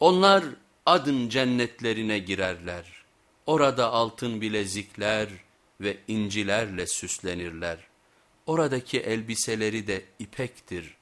Onlar adın cennetlerine girerler. Orada altın bilezikler ve incilerle süslenirler. Oradaki elbiseleri de ipektir.